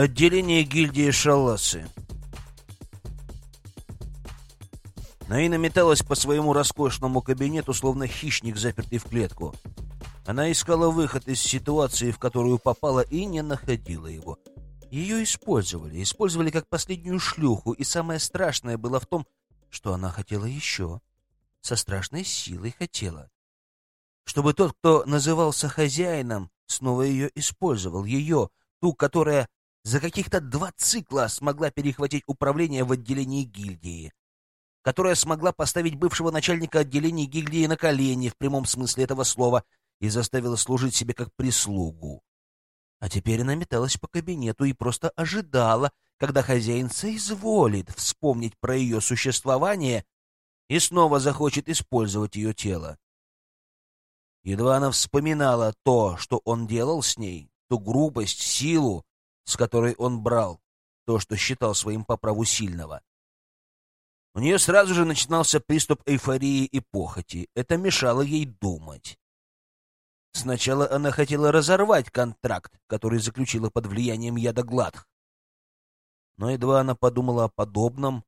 Отделение гильдии Шалласы. Наина металась по своему роскошному кабинету, словно хищник, запертый в клетку. Она искала выход из ситуации, в которую попала, и не находила его. Ее использовали, использовали как последнюю шлюху, и самое страшное было в том, что она хотела еще. Со страшной силой хотела. Чтобы тот, кто назывался хозяином, снова ее использовал. Ее, ту, которая за каких-то два цикла смогла перехватить управление в отделении гильдии которая смогла поставить бывшего начальника отделения гильдии на колени в прямом смысле этого слова и заставила служить себе как прислугу. А теперь она металась по кабинету и просто ожидала, когда хозяин соизволит вспомнить про ее существование и снова захочет использовать ее тело. Едва она вспоминала то, что он делал с ней, ту грубость, силу, с которой он брал, то, что считал своим по праву сильного, у нее сразу же начинался приступ эйфории и похоти. Это мешало ей думать. Сначала она хотела разорвать контракт, который заключила под влиянием яда Гладх. Но едва она подумала о подобном,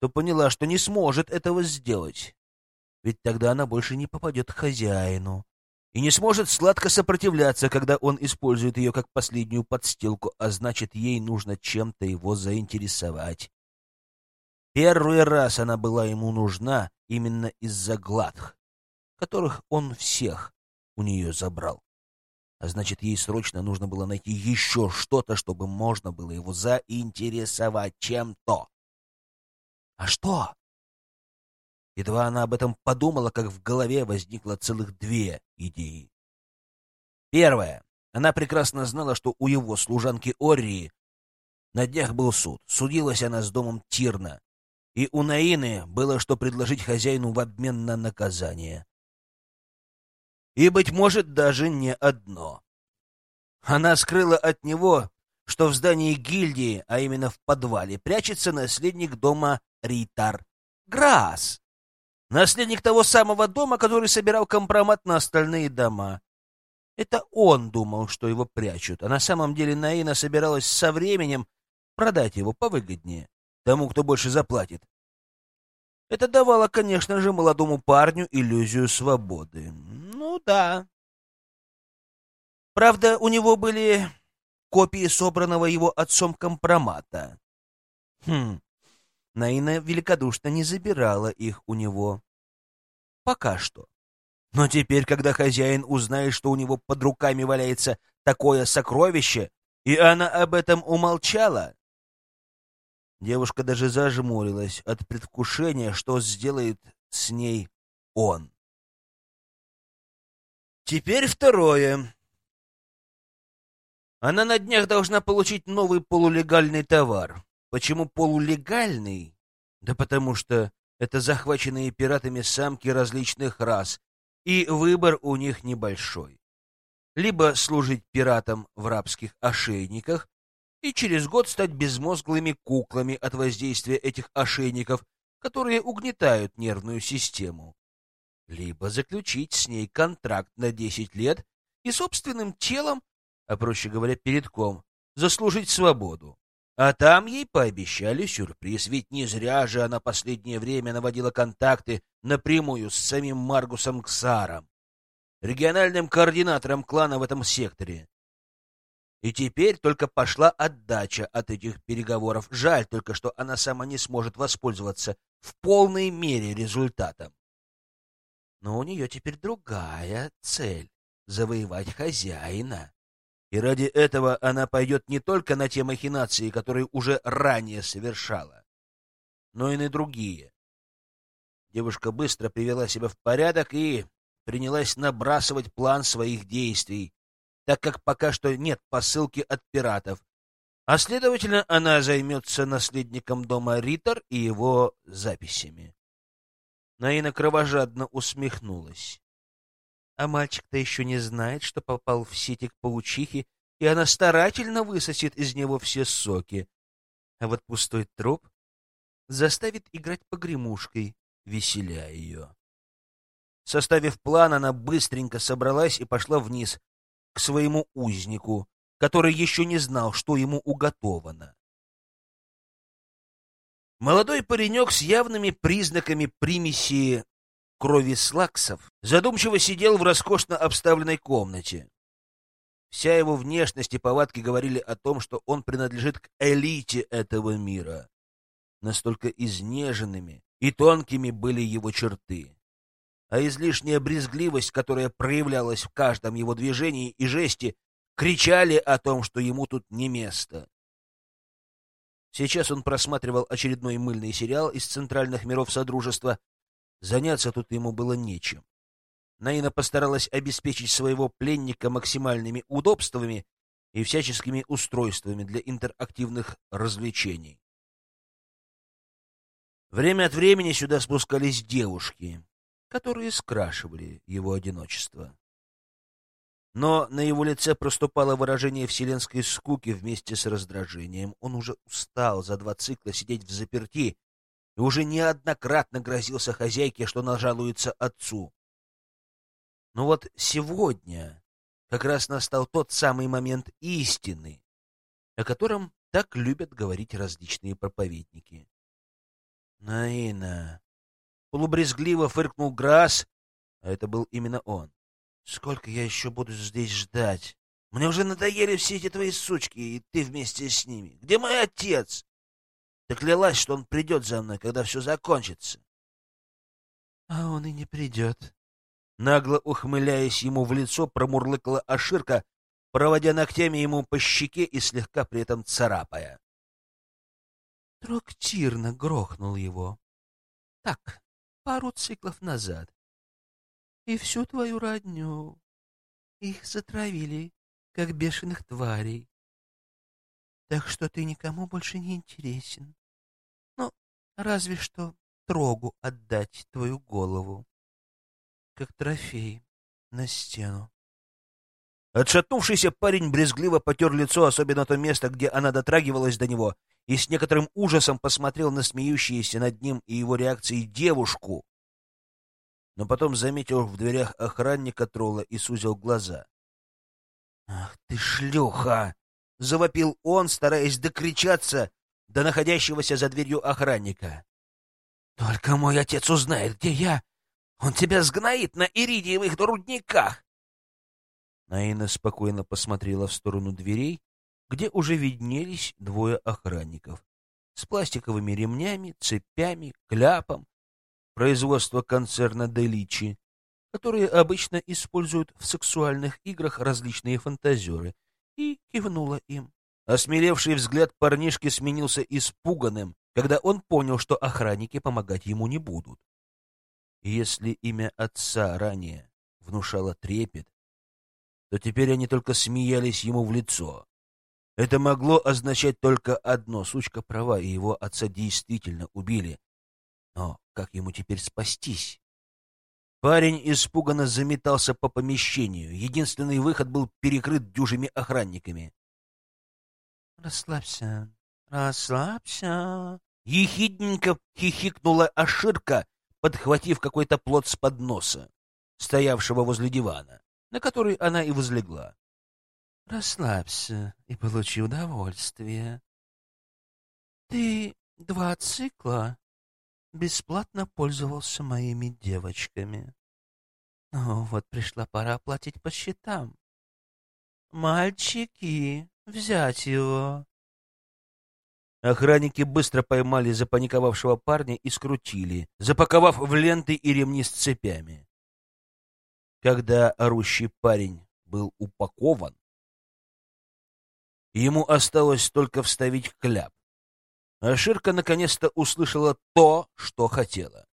то поняла, что не сможет этого сделать. Ведь тогда она больше не попадет к хозяину и не сможет сладко сопротивляться, когда он использует ее как последнюю подстилку, а значит, ей нужно чем-то его заинтересовать. Первый раз она была ему нужна именно из-за гладх, которых он всех у нее забрал. А значит, ей срочно нужно было найти еще что-то, чтобы можно было его заинтересовать чем-то. А что? Едва она об этом подумала, как в голове возникло целых две идеи. Первая. Она прекрасно знала, что у его служанки Ории на днях был суд. Судилась она с домом Тирна, и у Наины было что предложить хозяину в обмен на наказание. И, быть может, даже не одно. Она скрыла от него, что в здании гильдии, а именно в подвале, прячется наследник дома Ритар. Грас! Наследник того самого дома, который собирал компромат на остальные дома. Это он думал, что его прячут, а на самом деле Наина собиралась со временем продать его повыгоднее тому, кто больше заплатит. Это давало, конечно же, молодому парню иллюзию свободы. Ну да. Правда, у него были копии собранного его отцом компромата. Хм, Наина великодушно не забирала их у него. Пока что. Но теперь, когда хозяин узнает, что у него под руками валяется такое сокровище, и она об этом умолчала, Девушка даже зажмурилась от предвкушения, что сделает с ней он. Теперь второе. Она на днях должна получить новый полулегальный товар. Почему полулегальный? Да потому что это захваченные пиратами самки различных рас, и выбор у них небольшой. Либо служить пиратам в рабских ошейниках, и через год стать безмозглыми куклами от воздействия этих ошейников, которые угнетают нервную систему. Либо заключить с ней контракт на 10 лет и собственным телом, а проще говоря, передком, заслужить свободу. А там ей пообещали сюрприз, ведь не зря же она последнее время наводила контакты напрямую с самим Маргусом Ксаром, региональным координатором клана в этом секторе. И теперь только пошла отдача от этих переговоров. Жаль только, что она сама не сможет воспользоваться в полной мере результатом. Но у нее теперь другая цель — завоевать хозяина. И ради этого она пойдет не только на те махинации, которые уже ранее совершала, но и на другие. Девушка быстро привела себя в порядок и принялась набрасывать план своих действий, так как пока что нет посылки от пиратов, а, следовательно, она займется наследником дома Риттер и его записями. Наина кровожадно усмехнулась. А мальчик-то еще не знает, что попал в сети к паучихе, и она старательно высосет из него все соки. А вот пустой труп заставит играть погремушкой, веселя ее. Составив план, она быстренько собралась и пошла вниз, к своему узнику, который еще не знал, что ему уготовано. Молодой паренек с явными признаками примеси крови слаксов задумчиво сидел в роскошно обставленной комнате. Вся его внешность и повадки говорили о том, что он принадлежит к элите этого мира. Настолько изнеженными и тонкими были его черты. А излишняя брезгливость, которая проявлялась в каждом его движении и жесте, кричали о том, что ему тут не место. Сейчас он просматривал очередной мыльный сериал из центральных миров Содружества. Заняться тут ему было нечем. Наина постаралась обеспечить своего пленника максимальными удобствами и всяческими устройствами для интерактивных развлечений. Время от времени сюда спускались девушки, которые скрашивали его одиночество но на его лице проступало выражение вселенской скуки вместе с раздражением. Он уже устал за два цикла сидеть в заперти и уже неоднократно грозился хозяйке, что нажалуется отцу. Но вот сегодня как раз настал тот самый момент истины, о котором так любят говорить различные проповедники. «Наина!» Полубрезгливо фыркнул Грасс, а это был именно он. Сколько я еще буду здесь ждать? Мне уже надоели все эти твои сучки, и ты вместе с ними. Где мой отец? Ты клялась, что он придет за мной, когда все закончится. А он и не придет. Нагло ухмыляясь ему в лицо, промурлыкала Аширка, проводя ногтями ему по щеке и слегка при этом царапая. Трактирно грохнул его. Так, пару циклов назад и всю твою родню. Их затравили, как бешеных тварей. Так что ты никому больше не интересен. Разве что трогу отдать твою голову, как трофей на стену. Отшатнувшийся парень брезгливо потер лицо, особенно то место, где она дотрагивалась до него, и с некоторым ужасом посмотрел на смеющиеся над ним и его реакцией девушку, но потом заметил в дверях охранника тролла и сузил глаза. «Ах ты шлюха!» — завопил он, стараясь докричаться до находящегося за дверью охранника. «Только мой отец узнает, где я. Он тебя сгноит на иридиевых рудниках!» Наина спокойно посмотрела в сторону дверей, где уже виднелись двое охранников с пластиковыми ремнями, цепями, кляпом производства концерна Деличи, которые обычно используют в сексуальных играх различные фантазеры, и кивнула им. Осмелевший взгляд парнишки сменился испуганным, когда он понял, что охранники помогать ему не будут. Если имя отца ранее внушало трепет, то теперь они только смеялись ему в лицо. Это могло означать только одно — сучка права, и его отца действительно убили, но как ему теперь спастись? Парень испуганно заметался по помещению. Единственный выход был перекрыт дюжими охранниками. «Расслабься, расслабься!» Ехидненько хихикнула Аширка, подхватив какой-то плод с подноса, стоявшего возле дивана, на который она и возлегла. «Расслабься и получи удовольствие. Ты два цикла бесплатно пользовался моими девочками. Ну, вот пришла пора платить по счетам. Мальчики, взять его. Охранники быстро поймали запаниковавшего парня и скрутили, запаковав в ленты и ремни с цепями. Когда орущий парень был упакован, ему осталось только вставить кляп. А Ширка наконец-то услышала то, что хотела.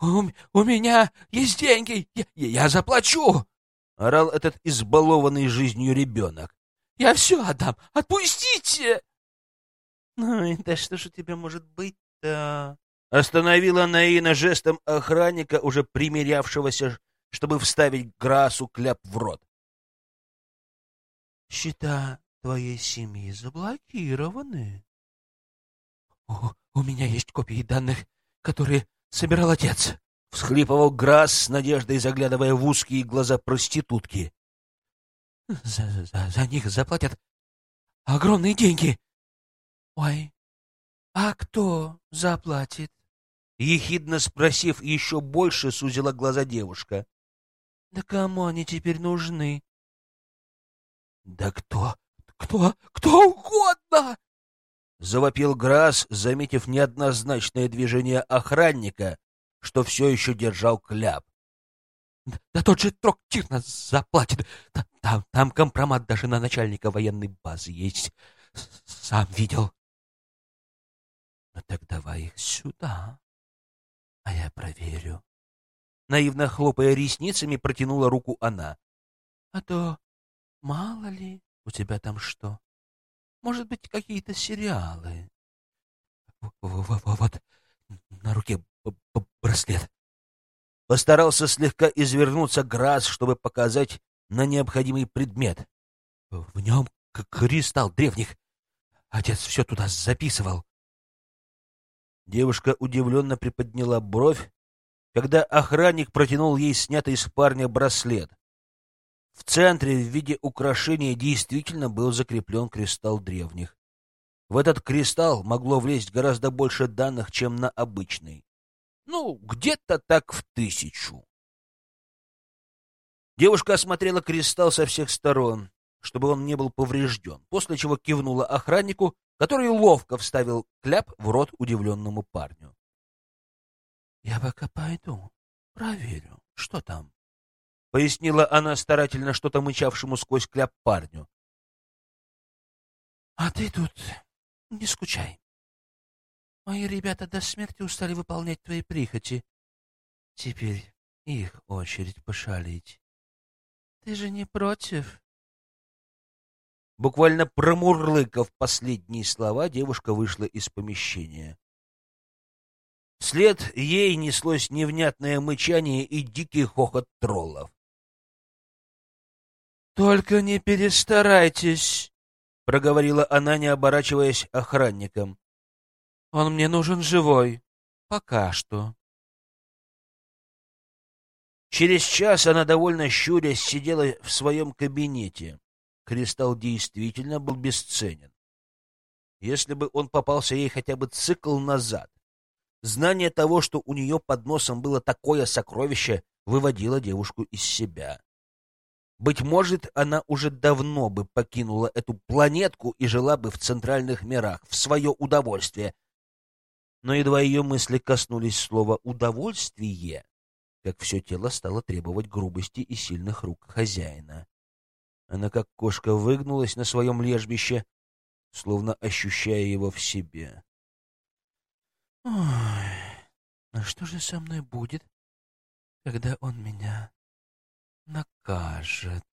«У, у меня есть деньги! Я, я заплачу!» — орал этот избалованный жизнью ребенок. «Я все отдам! Отпустите!» «Ну и да что же у тебя может быть-то?» Остановила Наина жестом охранника, уже примерявшегося, чтобы вставить Грасу кляп в рот. «Счета твоей семьи заблокированы», у меня есть копии данных, которые собирал отец», — всхлипывал Грасс с надеждой, заглядывая в узкие глаза проститутки. За, за, за них заплатят огромные деньги. Ой, а кто заплатит? Ехидно спросив еще больше, сузила глаза девушка. Да кому они теперь нужны? Да кто, кто, кто угодно! Завопил Грас, заметив неоднозначное движение охранника, что все еще держал кляп. Да тот же трактир нас заплатит. Там, там компромат даже на начальника военной базы есть. Сам видел. Ну так давай их сюда, а я проверю. Наивно хлопая ресницами, протянула руку она. А то, мало ли, у тебя там что? Может быть, какие-то сериалы? Вот, на руке браслет. Постарался слегка извернуться Грас, чтобы показать на необходимый предмет. В нем кристалл древних. Отец все туда записывал. Девушка удивленно приподняла бровь, когда охранник протянул ей снятый с парня браслет. В центре в виде украшения действительно был закреплен кристалл древних. В этот кристалл могло влезть гораздо больше данных, чем на обычный. Ну, где-то так в тысячу. Девушка осмотрела кристалл со всех сторон, чтобы он не был поврежден, после чего кивнула охраннику, который ловко вставил кляп в рот удивленному парню. — Я пока пойду, проверю, что там, — пояснила она старательно что-то мычавшему сквозь кляп парню. — А ты тут не скучай. Мои ребята до смерти устали выполнять твои прихоти. Теперь их очередь пошалить. Ты же не против? Буквально промурлыкав последние слова, девушка вышла из помещения. Вслед ей неслось невнятное мычание и дикий хохот троллов. «Только не перестарайтесь!» — проговорила она, не оборачиваясь охранникам. Он мне нужен живой. Пока что. Через час она, довольно щурясь, сидела в своем кабинете. Кристалл действительно был бесценен. Если бы он попался ей хотя бы цикл назад, знание того, что у нее под носом было такое сокровище, выводило девушку из себя. Быть может, она уже давно бы покинула эту планетку и жила бы в центральных мирах, в свое удовольствие, но едва ее мысли коснулись слова «удовольствие», как все тело стало требовать грубости и сильных рук хозяина. Она, как кошка, выгнулась на своем лежбище, словно ощущая его в себе. «Ой, а что же со мной будет, когда он меня накажет?»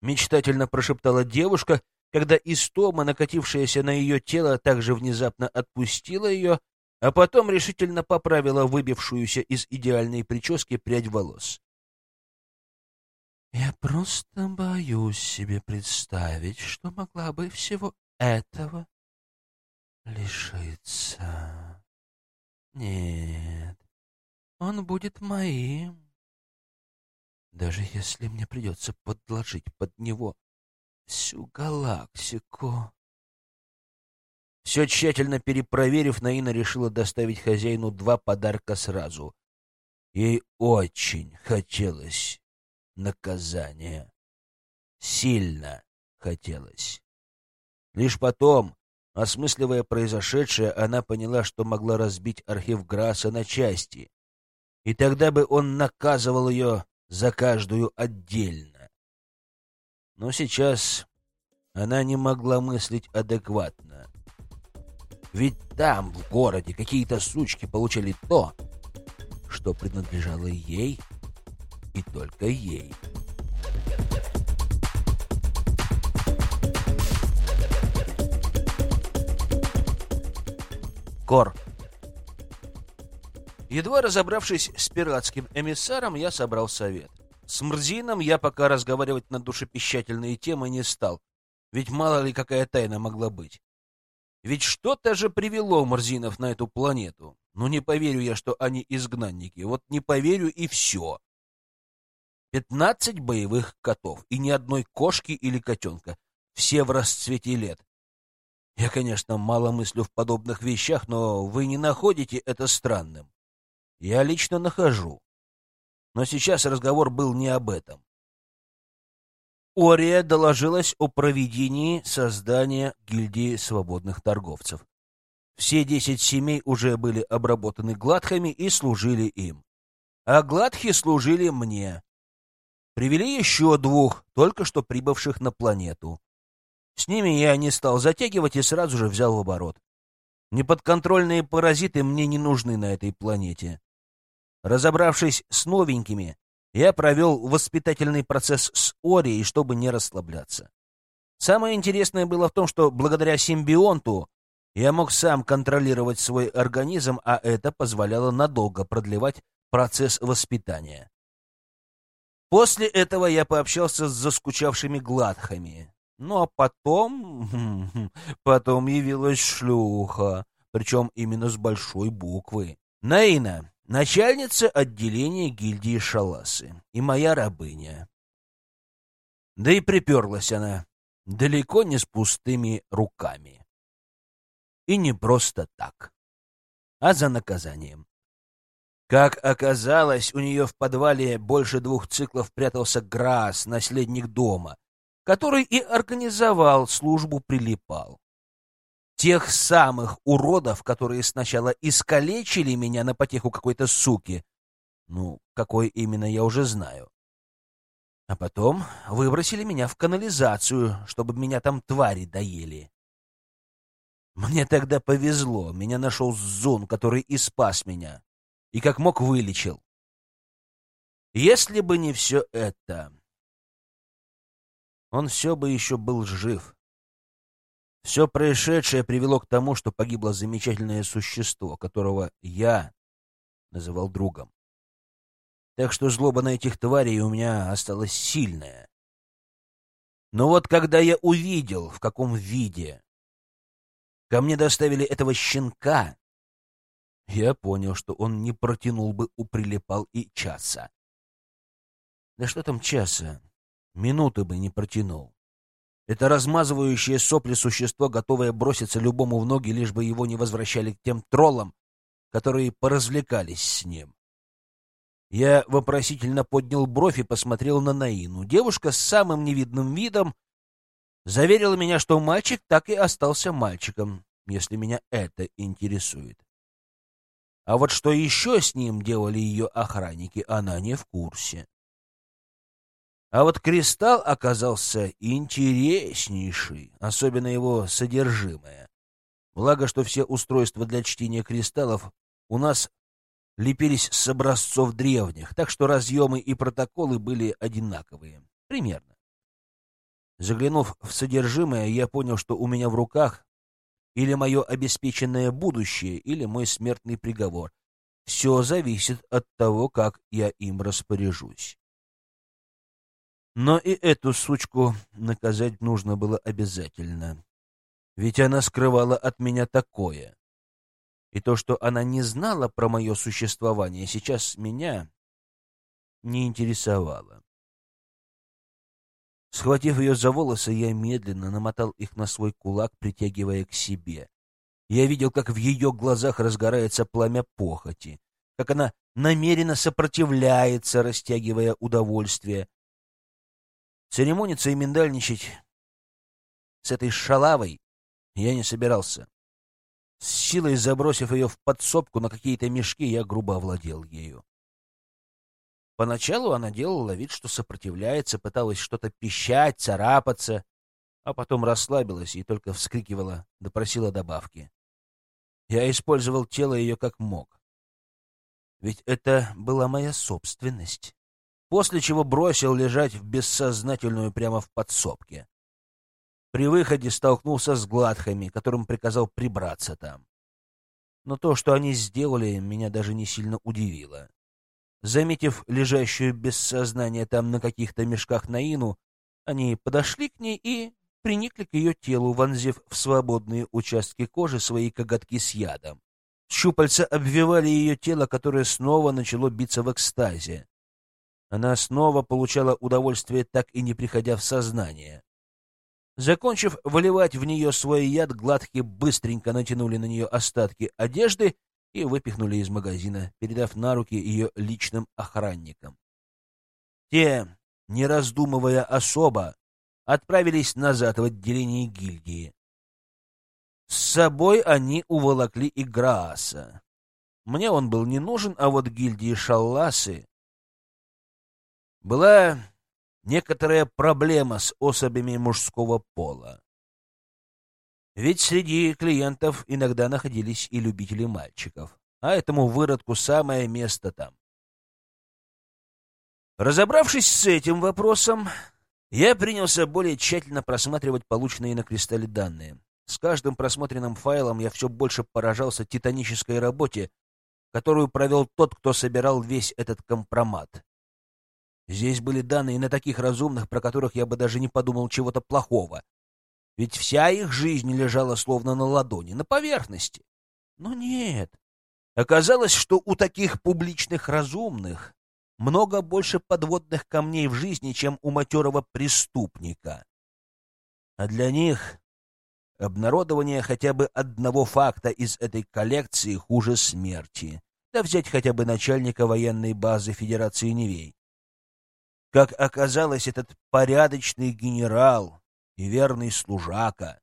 Мечтательно прошептала девушка, когда истома, накатившаяся на ее тело, также внезапно отпустила ее, а потом решительно поправила выбившуюся из идеальной прически прядь волос. «Я просто боюсь себе представить, что могла бы всего этого лишиться. Нет, он будет моим, даже если мне придется подложить под него всю галактику». Все тщательно перепроверив, Наина решила доставить хозяину два подарка сразу. Ей очень хотелось наказания. Сильно хотелось. Лишь потом, осмысливая произошедшее, она поняла, что могла разбить архив Граса на части, и тогда бы он наказывал ее за каждую отдельно. Но сейчас она не могла мыслить адекватно. Ведь там, в городе, какие-то сучки получили то, что принадлежало ей и только ей. Кор. Едва разобравшись с пиратским эмиссаром, я собрал совет. С Мрзином я пока разговаривать на душепищательные темы не стал, ведь мало ли какая тайна могла быть. Ведь что-то же привело Марзинов на эту планету. Но не поверю я, что они изгнанники. Вот не поверю и все. Пятнадцать боевых котов и ни одной кошки или котенка. Все в расцвете лет. Я, конечно, мало мыслю в подобных вещах, но вы не находите это странным. Я лично нахожу. Но сейчас разговор был не об этом. Ория доложилась о проведении создания гильдии свободных торговцев. Все десять семей уже были обработаны гладхами и служили им. А гладхи служили мне. Привели еще двух, только что прибывших на планету. С ними я не стал затягивать и сразу же взял в оборот. Неподконтрольные паразиты мне не нужны на этой планете. Разобравшись с новенькими, я провел воспитательный процесс с Орией, чтобы не расслабляться. Самое интересное было в том, что благодаря симбионту я мог сам контролировать свой организм, а это позволяло надолго продлевать процесс воспитания. После этого я пообщался с заскучавшими гладхами. Ну а потом... Потом явилась шлюха, причем именно с большой буквы. Наина, начальница отделения гильдии Шаласы и моя рабыня. Да и приперлась она далеко не с пустыми руками. И не просто так, а за наказанием. Как оказалось, у нее в подвале больше двух циклов прятался Грас, наследник дома, который и организовал службу «Прилипал». Тех самых уродов, которые сначала искалечили меня на потеху какой-то суки, ну, какой именно я уже знаю, а потом выбросили меня в канализацию, чтобы меня там твари доели. Мне тогда повезло, меня нашел Зун, который и спас меня, и как мог вылечил. Если бы не все это, он все бы еще был жив. Все происшедшее привело к тому, что погибло замечательное существо, которого я называл другом. Так что злоба на этих тварей у меня осталась сильная. Но вот когда я увидел, в каком виде ко мне доставили этого щенка, я понял, что он не протянул бы у прилипал и часа. Да что там часа? Минуты бы не протянул. Это размазывающее сопли существо, готовое броситься любому в ноги, лишь бы его не возвращали к тем троллам, которые поразвлекались с ним. Я вопросительно поднял бровь и посмотрел на Наину. Девушка с самым невидным видом заверила меня, что мальчик так и остался мальчиком, если меня это интересует. А вот что еще с ним делали ее охранники, она не в курсе. А вот кристалл оказался интереснейший, особенно его содержимое. Благо, что все устройства для чтения кристаллов у нас лепились с образцов древних, так что разъемы и протоколы были одинаковые. Примерно. Заглянув в содержимое, я понял, что у меня в руках или мое обеспеченное будущее, или мой смертный приговор. Все зависит от того, как я им распоряжусь. Но и эту сучку наказать нужно было обязательно. Ведь она скрывала от меня такое. И то, что она не знала про мое существование, сейчас меня не интересовало. Схватив ее за волосы, я медленно намотал их на свой кулак, притягивая к себе. Я видел, как в ее глазах разгорается пламя похоти, как она намеренно сопротивляется, растягивая удовольствие, Церемониться и миндальничать с этой шалавой я не собирался. С силой забросив ее в подсобку на какие-то мешки, я грубо овладел ею. Поначалу она делала вид, что сопротивляется, пыталась что-то пищать, царапаться, а потом расслабилась и только вскрикивала, допросила добавки. Я использовал тело ее как мог. Ведь это была моя собственность после чего бросил лежать в бессознательную прямо в подсобке. При выходе столкнулся с гладхами, которым приказал прибраться там. Но то, что они сделали, меня даже не сильно удивило. Заметив лежащую без сознания там на каких-то мешках Наину, они подошли к ней и приникли к ее телу, вонзив в свободные участки кожи свои коготки с ядом. Щупальца обвивали ее тело, которое снова начало биться в экстазе. Она снова получала удовольствие, так и не приходя в сознание. Закончив выливать в нее свой яд, гладки быстренько натянули на нее остатки одежды и выпихнули из магазина, передав на руки ее личным охранникам. Те, не раздумывая особо, отправились назад в отделение гильдии. С собой они уволокли и Грааса. Мне он был не нужен, а вот гильдии Шалласы была некоторая проблема с особями мужского пола. Ведь среди клиентов иногда находились и любители мальчиков, а этому выродку самое место там. Разобравшись с этим вопросом, я принялся более тщательно просматривать полученные на кристалле данные. С каждым просмотренным файлом я все больше поражался титанической работе, которую провел тот, кто собирал весь этот компромат. Здесь были данные на таких разумных, про которых я бы даже не подумал чего-то плохого. Ведь вся их жизнь лежала словно на ладони, на поверхности. Но нет. Оказалось, что у таких публичных разумных много больше подводных камней в жизни, чем у матерого преступника. А для них обнародование хотя бы одного факта из этой коллекции хуже смерти. Да взять хотя бы начальника военной базы Федерации Невей. Как оказалось, этот порядочный генерал и верный служака,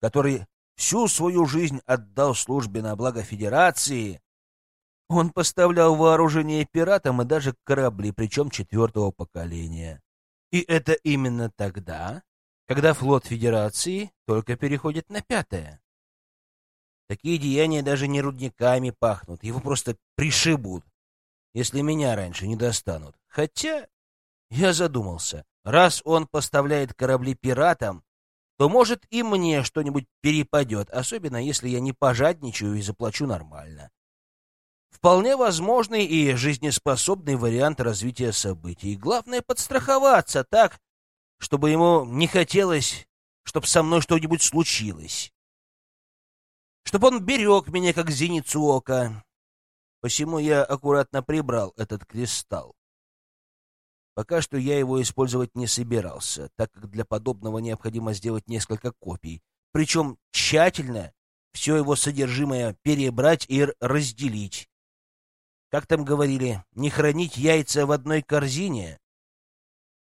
который всю свою жизнь отдал службе на благо Федерации, он поставлял вооружение пиратам и даже корабли, причем четвертого поколения. И это именно тогда, когда флот Федерации только переходит на пятое. Такие деяния даже не рудниками пахнут, его просто пришибут, если меня раньше не достанут. Хотя я задумался. Раз он поставляет корабли пиратам, то, может, и мне что-нибудь перепадет, особенно если я не пожадничаю и заплачу нормально. Вполне возможный и жизнеспособный вариант развития событий. Главное — подстраховаться так, чтобы ему не хотелось, чтобы со мной что-нибудь случилось. Чтобы он берег меня, как зеницу ока. Посему я аккуратно прибрал этот кристалл. Пока что я его использовать не собирался, так как для подобного необходимо сделать несколько копий, причем тщательно все его содержимое перебрать и разделить. Как там говорили, не хранить яйца в одной корзине?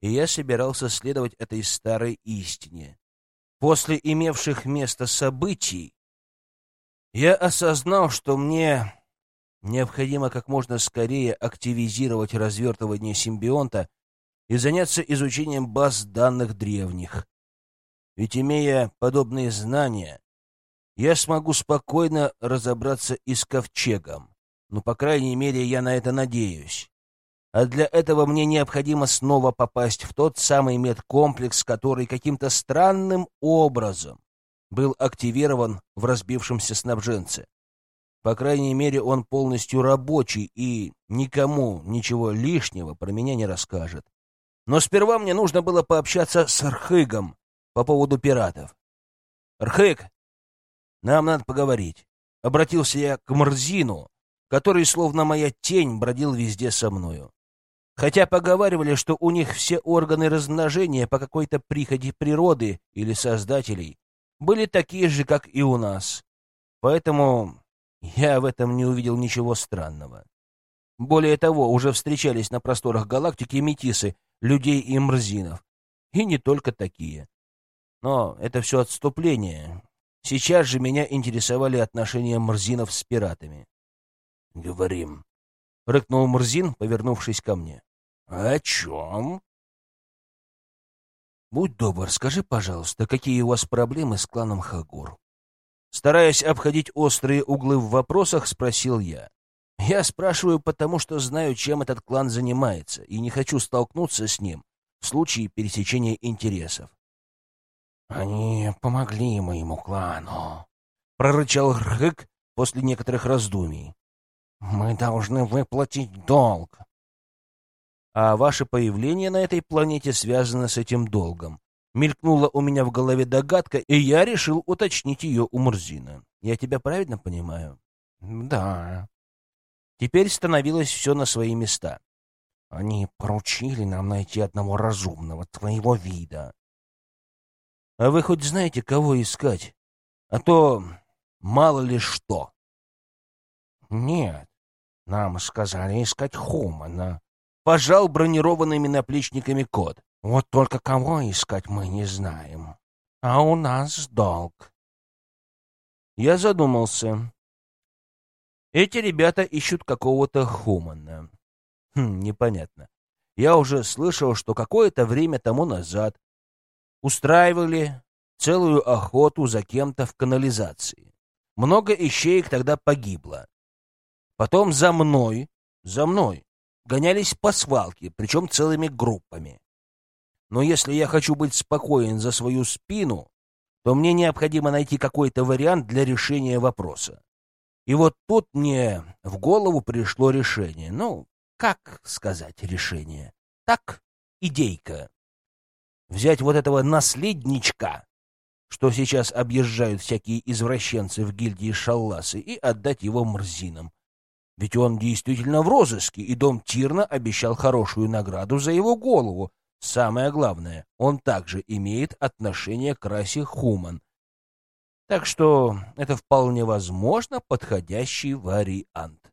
И я собирался следовать этой старой истине. После имевших место событий я осознал, что мне необходимо как можно скорее активизировать развертывание симбионта и заняться изучением баз данных древних. Ведь, имея подобные знания, я смогу спокойно разобраться и с ковчегом. Ну, по крайней мере, я на это надеюсь. А для этого мне необходимо снова попасть в тот самый медкомплекс, который каким-то странным образом был активирован в разбившемся снабженце. По крайней мере, он полностью рабочий и никому ничего лишнего про меня не расскажет. Но сперва мне нужно было пообщаться с Архыгом по поводу пиратов. «Архыг, нам надо поговорить». Обратился я к Мрзину, который, словно моя тень, бродил везде со мною. Хотя поговаривали, что у них все органы размножения по какой-то приходе природы или создателей были такие же, как и у нас. Поэтому я в этом не увидел ничего странного. Более того, уже встречались на просторах галактики метисы, людей и мрзинов. И не только такие. Но это все отступление. Сейчас же меня интересовали отношения мрзинов с пиратами. — Говорим. — рыкнул Мрзин, повернувшись ко мне. — О чем? — Будь добр, скажи, пожалуйста, какие у вас проблемы с кланом Хагур? Стараясь обходить острые углы в вопросах, спросил я. Я спрашиваю, потому что знаю, чем этот клан занимается, и не хочу столкнуться с ним в случае пересечения интересов. «Они помогли моему клану», — прорычал Рык после некоторых раздумий. «Мы должны выплатить долг». «А ваше появление на этой планете связано с этим долгом». Мелькнула у меня в голове догадка, и я решил уточнить ее у Мурзина. «Я тебя правильно понимаю?» «Да», Теперь становилось все на свои места. Они поручили нам найти одного разумного, твоего вида. А вы хоть знаете, кого искать? А то мало ли что. Нет, нам сказали искать Хумана. Пожал бронированными наплечниками кот. Вот только кого искать мы не знаем. А у нас долг. Я задумался. Эти ребята ищут какого-то Хумана. Хм, непонятно. Я уже слышал, что какое-то время тому назад устраивали целую охоту за кем-то в канализации. Много ищеек тогда погибло. Потом за мной, за мной, гонялись по свалке, причем целыми группами. Но если я хочу быть спокоен за свою спину, то мне необходимо найти какой-то вариант для решения вопроса. И вот тут мне в голову пришло решение. Ну, как сказать решение? Так, идейка. Взять вот этого наследничка, что сейчас объезжают всякие извращенцы в гильдии Шалласы, и отдать его мрзинам. Ведь он действительно в розыске, и дом Тирна обещал хорошую награду за его голову. Самое главное, он также имеет отношение к расе Хуман. Так что это вполне возможно подходящий вариант.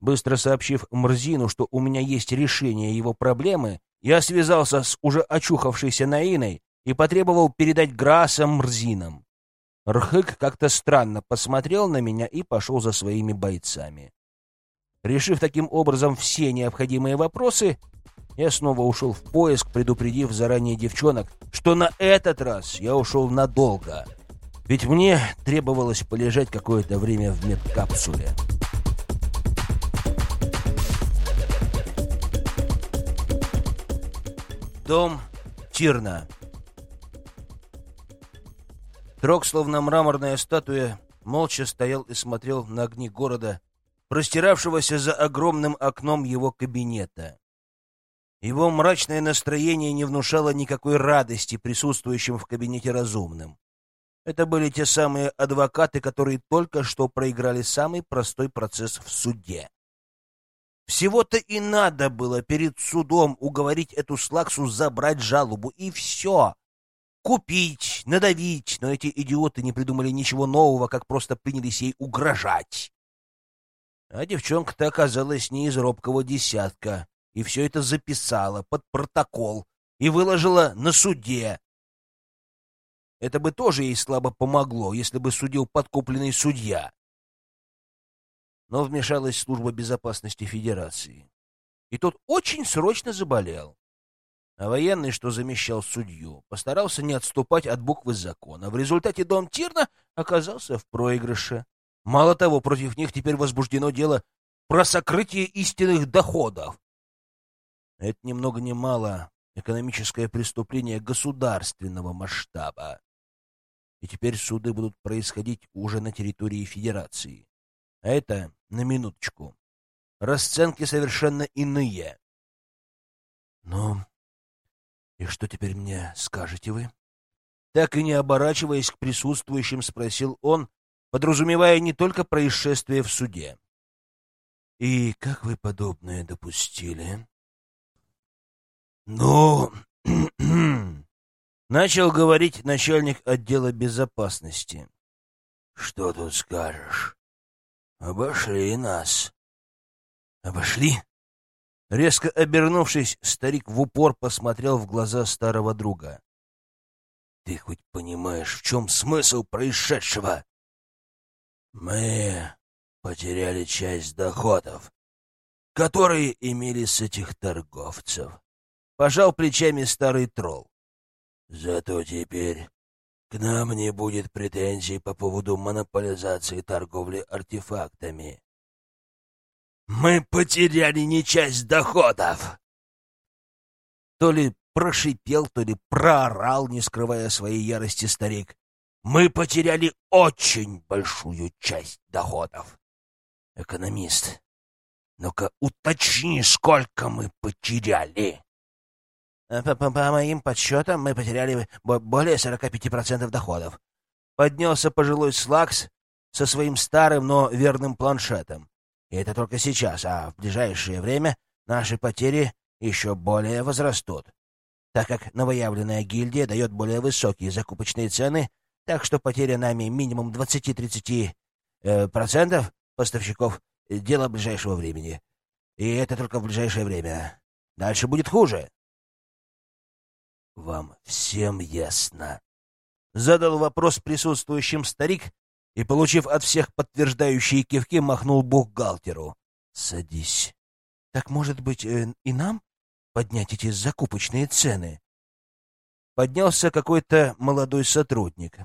Быстро сообщив Мрзину, что у меня есть решение его проблемы, я связался с уже очухавшейся Наиной и потребовал передать Граса Мрзинам. Рхык как-то странно посмотрел на меня и пошел за своими бойцами. Решив таким образом все необходимые вопросы, я снова ушел в поиск, предупредив заранее девчонок, что на этот раз я ушел надолго, ведь мне требовалось полежать какое-то время в медкапсуле. Дом Тирна. Трок, словно мраморная статуя, молча стоял и смотрел на огни города, простиравшегося за огромным окном его кабинета. Его мрачное настроение не внушало никакой радости присутствующим в кабинете разумным. Это были те самые адвокаты, которые только что проиграли самый простой процесс в суде. Всего-то и надо было перед судом уговорить эту слаксу забрать жалобу, и все. Купить, надавить, но эти идиоты не придумали ничего нового, как просто принялись ей угрожать. А девчонка-то оказалась не из робкого десятка, и все это записала под протокол и выложила на суде. Это бы тоже ей слабо помогло, если бы судил подкупленный судья но вмешалась служба безопасности Федерации. И тот очень срочно заболел. А военный, что замещал судью, постарался не отступать от буквы закона. В результате дом Тирна оказался в проигрыше. Мало того, против них теперь возбуждено дело про сокрытие истинных доходов. Это ни много ни мало экономическое преступление государственного масштаба. И теперь суды будут происходить уже на территории Федерации. А это, на минуточку, расценки совершенно иные. Ну, и что теперь мне скажете вы? Так и не оборачиваясь к присутствующим, спросил он, подразумевая не только происшествие в суде. И как вы подобное допустили? Ну, начал говорить начальник отдела безопасности. Что тут скажешь? Обошли нас. Обошли? Резко обернувшись, старик в упор посмотрел в глаза старого друга. Ты хоть понимаешь, в чем смысл происшедшего? Мы потеряли часть доходов, которые имели с этих торговцев. Пожал плечами старый тролл. Зато теперь к нам не будет претензий по поводу монополизации торговли артефактами. Мы потеряли не часть доходов. То ли прошипел, то ли проорал, не скрывая своей ярости старик. Мы потеряли очень большую часть доходов. Экономист, ну-ка уточни, сколько мы потеряли. Э, по, по, по моим подсчетам, мы потеряли более 45% доходов. Поднялся пожилой Слакс со своим старым, но верным планшетом. И это только сейчас, а в ближайшее время наши потери еще более возрастут, так как новоявленная гильдия дает более высокие закупочные цены, так что потеря нами минимум 20-30% э, процентов поставщиков — дело ближайшего времени. И это только в ближайшее время. Дальше будет хуже. «Вам всем ясно?» Задал вопрос присутствующим старик и, получив от всех подтверждающие кивки, махнул бухгалтеру. «Садись. Так, может быть, э, и нам поднять эти закупочные цены?» Поднялся какой-то молодой сотрудник.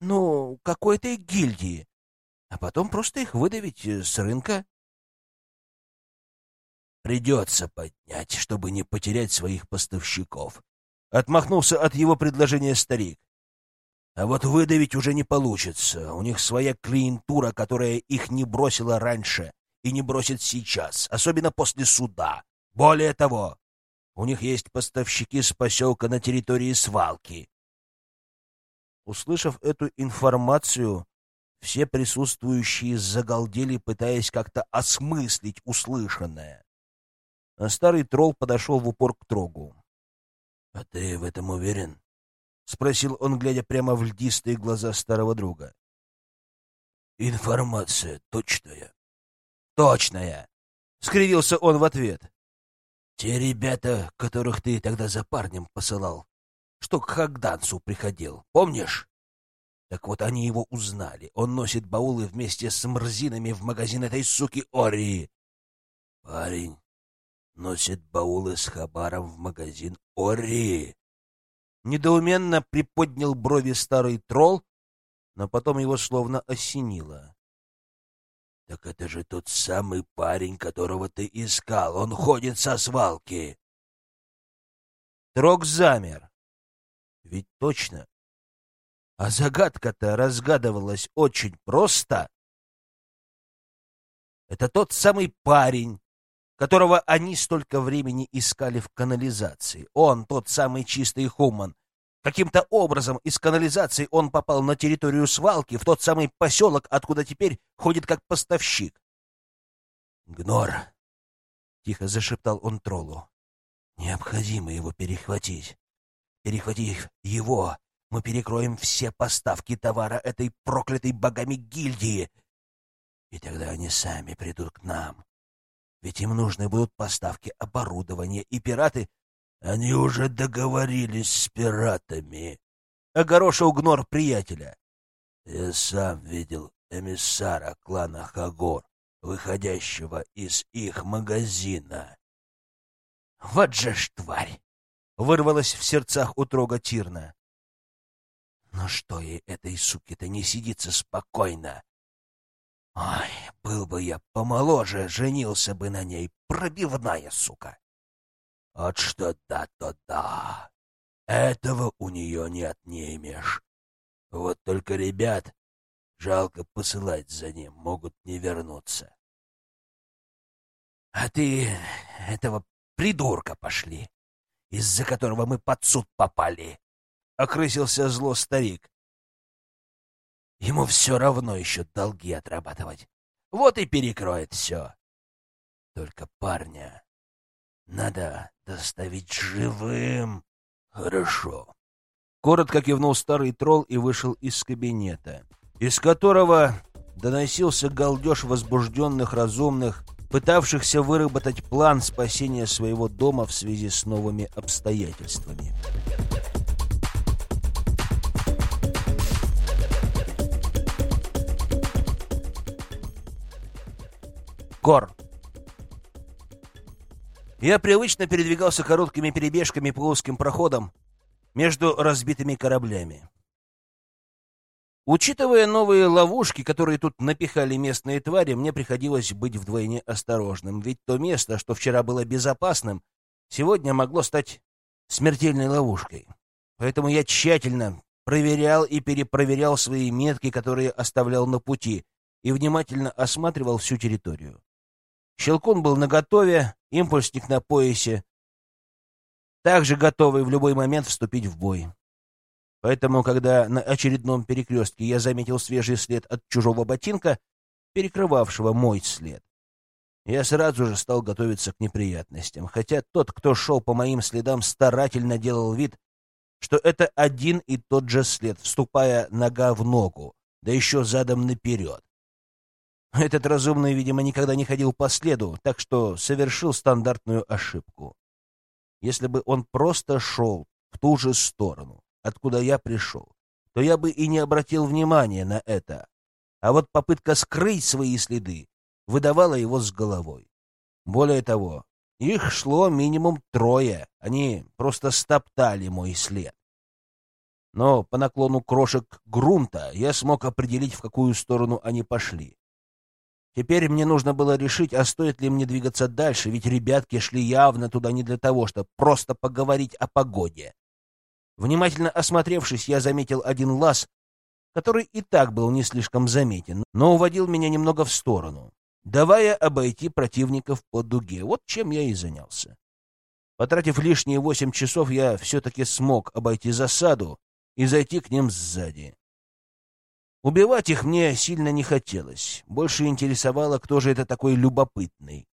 «Ну, какой-то гильдии. А потом просто их выдавить э, с рынка». «Придется поднять, чтобы не потерять своих поставщиков», — отмахнулся от его предложения старик. «А вот выдавить уже не получится. У них своя клиентура, которая их не бросила раньше и не бросит сейчас, особенно после суда. Более того, у них есть поставщики с поселка на территории свалки». Услышав эту информацию, все присутствующие загалдели, пытаясь как-то осмыслить услышанное. А старый тролл подошел в упор к трогу. — А ты в этом уверен? — спросил он, глядя прямо в льдистые глаза старого друга. — Информация точная. — Точная! — скривился он в ответ. — Те ребята, которых ты тогда за парнем посылал, что к Хагданцу приходил, помнишь? Так вот, они его узнали. Он носит баулы вместе с мрзинами в магазин этой суки Ории. Парень носит баулы с хабаром в магазин Ори. Недоуменно приподнял брови старый тролл, но потом его словно осенило. — Так это же тот самый парень, которого ты искал. Он ходит со свалки. Трог замер. Ведь точно. А загадка-то разгадывалась очень просто. Это тот самый парень, которого они столько времени искали в канализации. Он, тот самый чистый хуман. Каким-то образом из канализации он попал на территорию свалки, в тот самый поселок, откуда теперь ходит как поставщик. «Гнор!» — тихо зашептал он троллу. «Необходимо его перехватить. Перехватив его, мы перекроем все поставки товара этой проклятой богами гильдии, и тогда они сами придут к нам. Ведь им нужны будут поставки оборудования, и пираты... Они уже договорились с пиратами. Огорошил Гнор приятеля. Я сам видел эмиссара клана Хагор, выходящего из их магазина. Вот же ж тварь! Вырвалась в сердцах у трога Тирна. Но что ей этой суке-то не сидится спокойно? Ой, был бы я помоложе, женился бы на ней, пробивная сука. От что да, то да. Этого у нее не отнимешь. Вот только ребят жалко посылать за ним, могут не вернуться. А ты этого придурка пошли, из-за которого мы под суд попали. Окрысился зло старик. Ему все равно еще долги отрабатывать. Вот и перекроет все. Только парня надо доставить живым. Хорошо. Коротко кивнул старый тролл и вышел из кабинета, из которого доносился галдеж возбужденных разумных, пытавшихся выработать план спасения своего дома в связи с новыми обстоятельствами. Гор. Я привычно передвигался короткими перебежками по узким проходам между разбитыми кораблями. Учитывая новые ловушки, которые тут напихали местные твари, мне приходилось быть вдвойне осторожным, ведь то место, что вчера было безопасным, сегодня могло стать смертельной ловушкой. Поэтому я тщательно проверял и перепроверял свои метки, которые оставлял на пути, и внимательно осматривал всю территорию. Щелкун был наготове, импульсник на поясе, также готовый в любой момент вступить в бой. Поэтому, когда на очередном перекрестке я заметил свежий след от чужого ботинка, перекрывавшего мой след, Я сразу же стал готовиться к неприятностям, хотя тот, кто шел по моим следам, старательно делал вид, что это один и тот же след, вступая нога в ногу, да еще задом наперед. Этот разумный, видимо, никогда не ходил по следу, так что совершил стандартную ошибку. Если бы он просто шел в ту же сторону, откуда я пришел, то я бы и не обратил внимания на это. А вот попытка скрыть свои следы выдавала его с головой. Более того, их шло минимум трое, они просто стоптали мой след. Но по наклону крошек грунта я смог определить, в какую сторону они пошли. Теперь мне нужно было решить, а стоит ли мне двигаться дальше, ведь ребятки шли явно туда не для того, чтобы просто поговорить о погоде. Внимательно осмотревшись, я заметил один лаз, который и так был не слишком заметен, но уводил меня немного в сторону давая обойти противников по дуге. Вот чем я и занялся. Потратив лишние восемь часов, я все-таки смог обойти засаду и зайти к ним сзади. Убивать их мне сильно не хотелось. Больше интересовало, кто же это такой любопытный.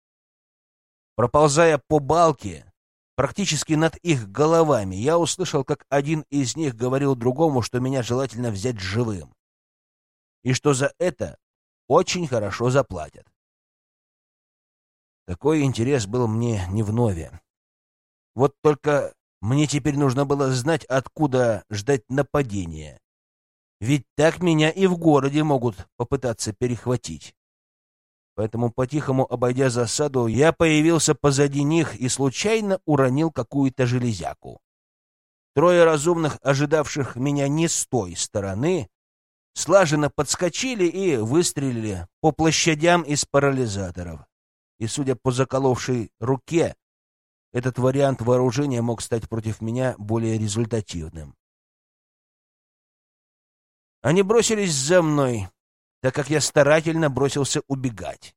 Проползая по балке, практически над их головами, я услышал, как один из них говорил другому, что меня желательно взять живым. И что за это очень хорошо заплатят. Такой интерес был мне не вновь. Вот только мне теперь нужно было знать, откуда ждать нападения. Ведь так меня и в городе могут попытаться перехватить. Поэтому, по-тихому обойдя засаду, я появился позади них и случайно уронил какую-то железяку. Трое разумных, ожидавших меня не с той стороны, слаженно подскочили и выстрелили по площадям из парализаторов и, судя по заколовшей руке, этот вариант вооружения мог стать против меня более результативным. Они бросились за мной, так как я старательно бросился убегать.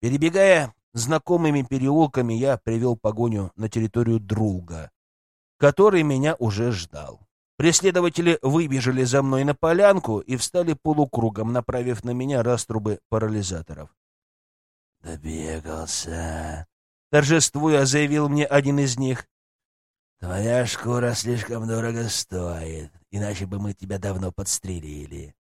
Перебегая знакомыми переулками, я привел погоню на территорию Друга, который меня уже ждал. Преследователи выбежали за мной на полянку и встали полукругом, направив на меня раструбы парализаторов. «Добегался», — торжествуя заявил мне один из них. «Твоя шкура слишком дорого стоит, иначе бы мы тебя давно подстрелили».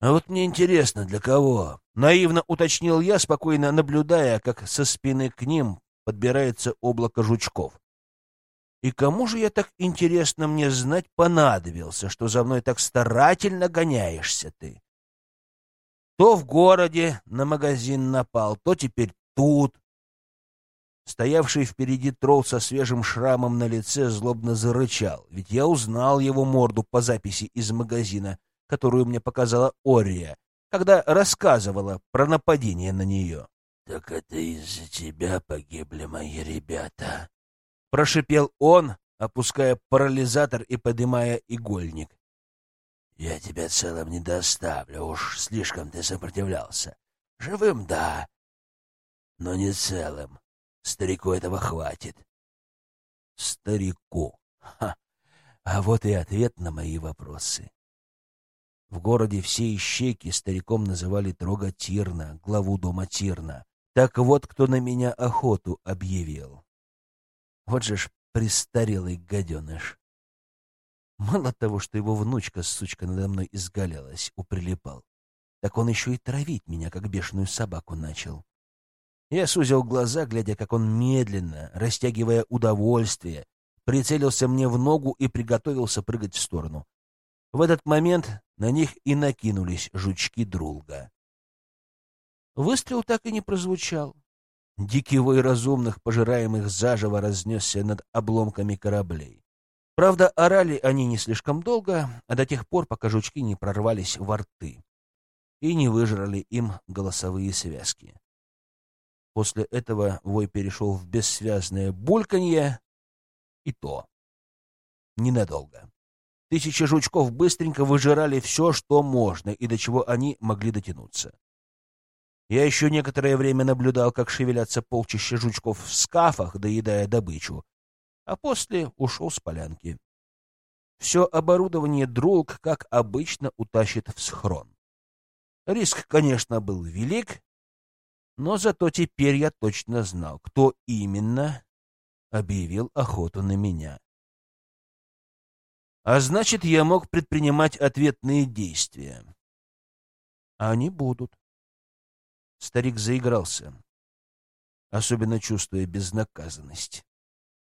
«А вот мне интересно, для кого?» — наивно уточнил я, спокойно наблюдая, как со спины к ним подбирается облако жучков. «И кому же я так интересно мне знать понадобился, что за мной так старательно гоняешься ты?» То в городе на магазин напал, то теперь тут. Стоявший впереди тролл со свежим шрамом на лице злобно зарычал, ведь я узнал его морду по записи из магазина, которую мне показала Ория, когда рассказывала про нападение на нее. — Так это из-за тебя погибли мои ребята. Прошипел он, опуская парализатор и поднимая игольник. Я тебя целым не доставлю, уж слишком ты сопротивлялся. Живым — да, но не целым. Старику этого хватит. Старику. Ха! А вот и ответ на мои вопросы. В городе все ищейки стариком называли Трога Тирна, главу дома Тирна. Так вот, кто на меня охоту объявил. Вот же ж престарелый гаденыш. Мало того, что его внучка, сучка, надо мной изгалялась, уприлипал, так он еще и травить меня, как бешеную собаку, начал. Я сузил глаза, глядя, как он медленно, растягивая удовольствие, прицелился мне в ногу и приготовился прыгать в сторону. В этот момент на них и накинулись жучки Друлга. Выстрел так и не прозвучал. Дикий вой разумных, пожираемых заживо, разнесся над обломками кораблей. Правда, орали они не слишком долго, а до тех пор, пока жучки не прорвались во рты и не выжрали им голосовые связки. После этого вой перешел в бессвязное бульканье, и то ненадолго. Тысячи жучков быстренько выжирали все, что можно и до чего они могли дотянуться. Я еще некоторое время наблюдал, как шевелятся полчища жучков в скафах, доедая добычу, а после ушел с полянки. Все оборудование друг, как обычно, утащит в схрон. Риск, конечно, был велик, но зато теперь я точно знал, кто именно объявил охоту на меня. А значит, я мог предпринимать ответные действия. А они будут. Старик заигрался, особенно чувствуя безнаказанность.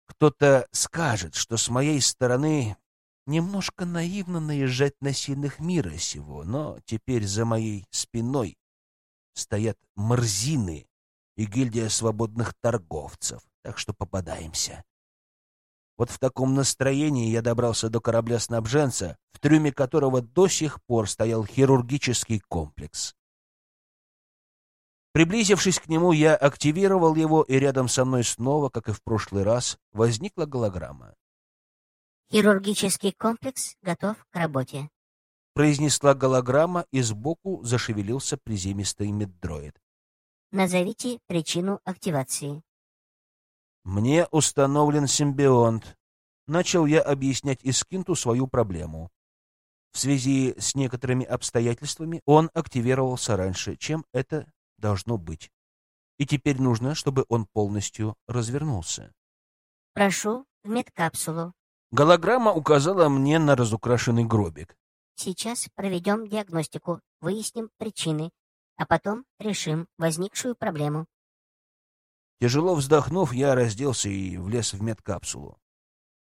Кто-то скажет, что с моей стороны немножко наивно наезжать на сильных мира сего, но теперь за моей спиной стоят морзины и гильдия свободных торговцев, так что попадаемся. Вот в таком настроении я добрался до корабля-снабженца, в трюме которого до сих пор стоял хирургический комплекс. Приблизившись к нему, я активировал его, и рядом со мной снова, как и в прошлый раз, возникла голограмма. «Хирургический комплекс готов к работе», — произнесла голограмма, и сбоку зашевелился приземистый меддроид. «Назовите причину активации». «Мне установлен симбионт», — начал я объяснять Искинту свою проблему. В связи с некоторыми обстоятельствами он активировался раньше, чем это должно быть. И теперь нужно, чтобы он полностью развернулся. «Прошу в медкапсулу». Голограмма указала мне на разукрашенный гробик. «Сейчас проведем диагностику, выясним причины, а потом решим возникшую проблему». Тяжело вздохнув, я разделся и влез в медкапсулу.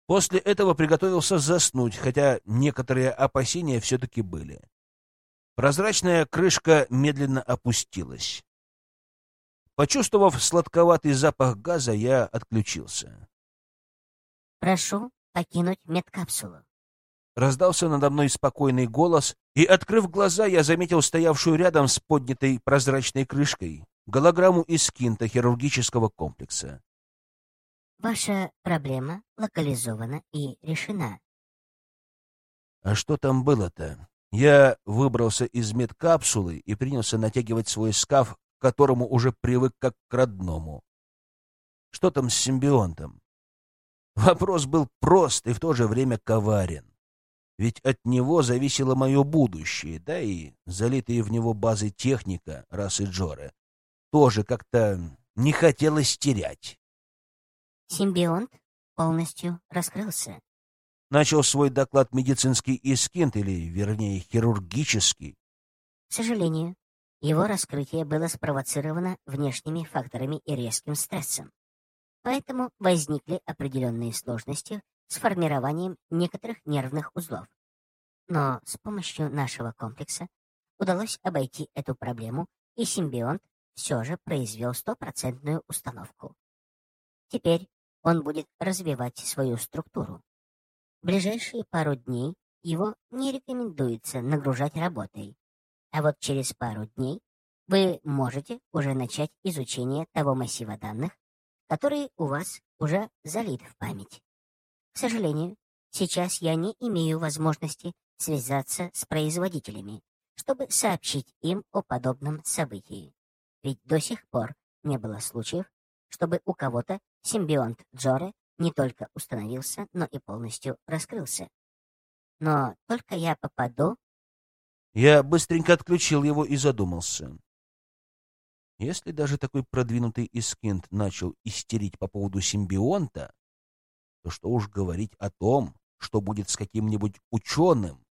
После этого приготовился заснуть, хотя некоторые опасения все-таки были. Прозрачная крышка медленно опустилась. Почувствовав сладковатый запах газа, я отключился. «Прошу покинуть медкапсулу». Раздался надо мной спокойный голос, и, открыв глаза, я заметил стоявшую рядом с поднятой прозрачной крышкой голограмму из кинта хирургического комплекса. «Ваша проблема локализована и решена». «А что там было-то?» Я выбрался из медкапсулы и принялся натягивать свой скаф, к которому уже привык как к родному. Что там с симбионтом? Вопрос был прост и в то же время коварен. Ведь от него зависело мое будущее, да и залитые в него базы техника, расы Джоры, тоже как-то не хотелось терять. Симбионт полностью раскрылся. Начал свой доклад медицинский искинт, или, вернее, хирургический. К сожалению, его раскрытие было спровоцировано внешними факторами и резким стрессом. Поэтому возникли определенные сложности с формированием некоторых нервных узлов. Но с помощью нашего комплекса удалось обойти эту проблему, и симбионт все же произвел стопроцентную установку. Теперь он будет развивать свою структуру. В ближайшие пару дней его не рекомендуется нагружать работой, а вот через пару дней вы можете уже начать изучение того массива данных, который у вас уже залит в память. К сожалению, сейчас я не имею возможности связаться с производителями, чтобы сообщить им о подобном событии. Ведь до сих пор не было случаев, чтобы у кого-то симбионт Джоры не только установился, но и полностью раскрылся. Но только я попаду... Я быстренько отключил его и задумался. Если даже такой продвинутый Искент начал истерить по поводу симбионта, то что уж говорить о том, что будет с каким-нибудь ученым,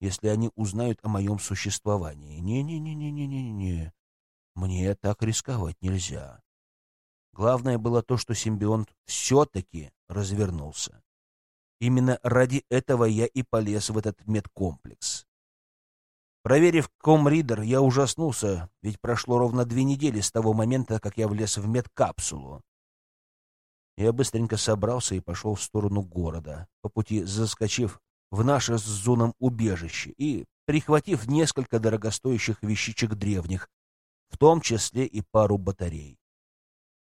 если они узнают о моем существовании. Не-не-не-не-не-не-не. Мне так рисковать нельзя. Главное было то, что симбионт все-таки развернулся. Именно ради этого я и полез в этот медкомплекс. Проверив комридер, я ужаснулся, ведь прошло ровно две недели с того момента, как я влез в медкапсулу. Я быстренько собрался и пошел в сторону города, по пути заскочив в наше с Зуном убежище и прихватив несколько дорогостоящих вещичек древних, в том числе и пару батарей.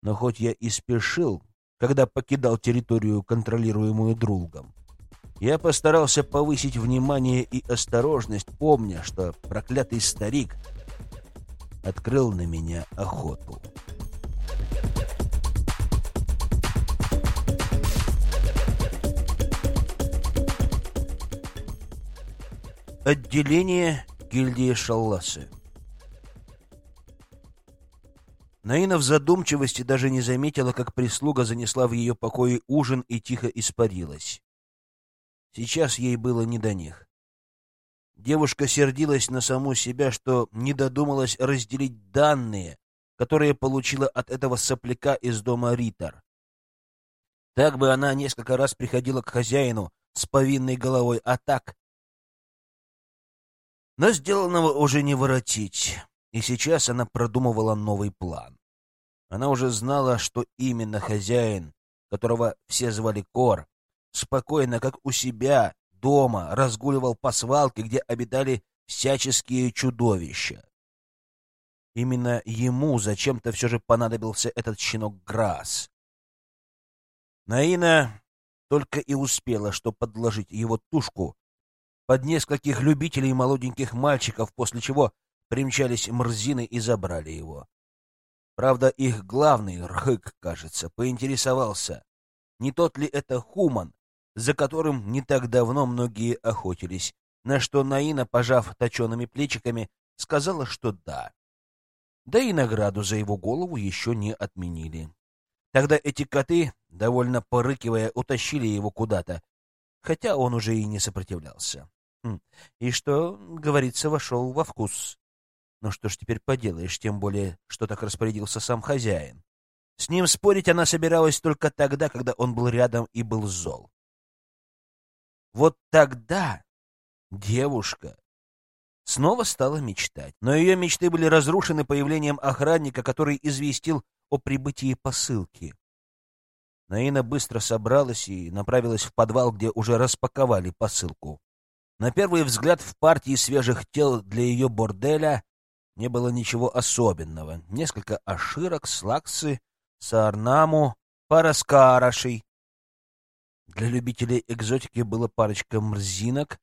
Но хоть я и спешил, когда покидал территорию, контролируемую Друлгом, я постарался повысить внимание и осторожность, помня, что проклятый старик открыл на меня охоту. Отделение гильдии Шалласы. Наина в задумчивости даже не заметила, как прислуга занесла в ее покое ужин и тихо испарилась. Сейчас ей было не до них. Девушка сердилась на саму себя, что не додумалась разделить данные, которые получила от этого сопляка из дома Ритор. Так бы она несколько раз приходила к хозяину с повинной головой, а так но сделанного уже не воротить, и сейчас она продумывала новый план. Она уже знала, что именно хозяин, которого все звали Кор, спокойно, как у себя, дома, разгуливал по свалке, где обитали всяческие чудовища. Именно ему зачем-то все же понадобился этот щенок Грасс. Наина только и успела, что подложить его тушку под нескольких любителей молоденьких мальчиков, после чего примчались мрзины и забрали его. Правда, их главный, Рхык, кажется, поинтересовался, не тот ли это Хуман, за которым не так давно многие охотились, на что Наина, пожав точеными плечиками, сказала, что да. Да и награду за его голову еще не отменили. Тогда эти коты, довольно порыкивая, утащили его куда-то, хотя он уже и не сопротивлялся. Хм. И что, говорится, вошел во вкус. Ну что ж теперь поделаешь, тем более, что так распорядился сам хозяин. С ним спорить она собиралась только тогда, когда он был рядом и был зол. Вот тогда девушка снова стала мечтать. Но ее мечты были разрушены появлением охранника, который известил о прибытии посылки. Наина быстро собралась и направилась в подвал, где уже распаковали посылку. На первый взгляд в партии свежих тел для ее борделя не было ничего особенного. Несколько оширок, слаксы, саарнаму, пара скарашей. Для любителей экзотики было парочка мрзинок,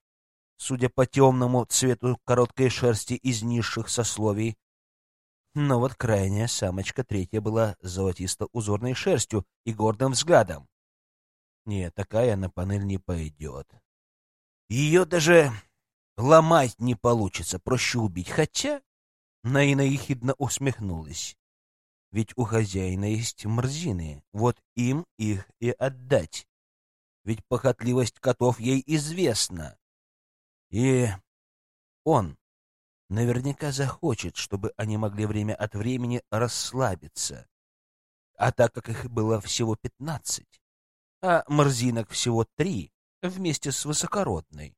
судя по темному цвету короткой шерсти из низших сословий. Но вот крайняя самочка третья была золотисто-узорной шерстью и гордым взглядом. Нет, такая на панель не пойдет. Ее даже ломать не получится, проще убить. Хотя Наина ехидно усмехнулась. Ведь у хозяина есть мрзины, вот им их и отдать. Ведь похотливость котов ей известна. И он наверняка захочет, чтобы они могли время от времени расслабиться. А так как их было всего пятнадцать, а морзинок всего три вместе с высокородной,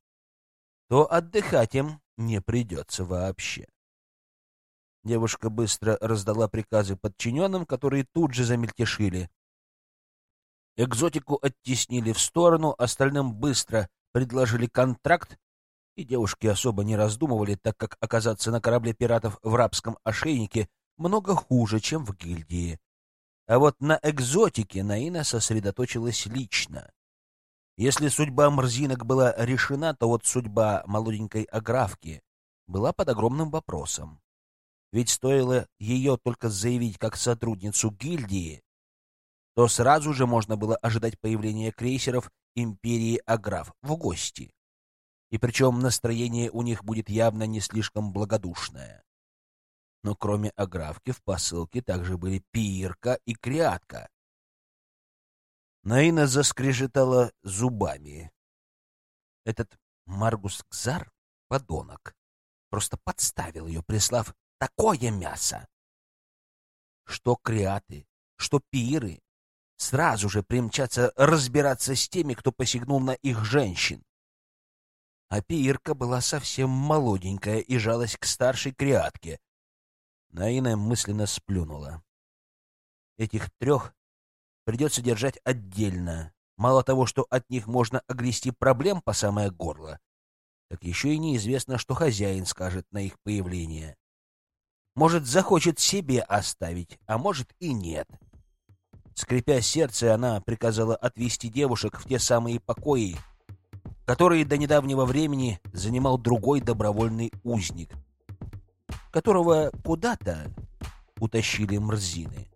то отдыхать им не придется вообще. Девушка быстро раздала приказы подчиненным, которые тут же замельтешили. Экзотику оттеснили в сторону, остальным быстро предложили контракт и девушки особо не раздумывали, так как оказаться на корабле пиратов в рабском ошейнике много хуже, чем в гильдии. А вот на экзотике Наина сосредоточилась лично. Если судьба мрзинок была решена, то вот судьба молоденькой аграфки была под огромным вопросом. Ведь стоило ее только заявить как сотрудницу гильдии, то сразу же можно было ожидать появления крейсеров империи Аграф в гости и причем настроение у них будет явно не слишком благодушное. Но кроме аграфки в посылке также были пиирка и криатка. Наина заскрежетала зубами. Этот Маргус Кзар — подонок. Просто подставил ее, прислав такое мясо. Что криаты, что пиры сразу же примчатся разбираться с теми, кто посягнул на их женщин а пиирка была совсем молоденькая и жалась к старшей криатке. Наина мысленно сплюнула. Этих трех придется держать отдельно. Мало того, что от них можно огрести проблем по самое горло, так еще и неизвестно, что хозяин скажет на их появление. Может, захочет себе оставить, а может и нет. Скрипя сердце, она приказала отвести девушек в те самые покои, которые до недавнего времени занимал другой добровольный узник, которого куда-то утащили мрзины.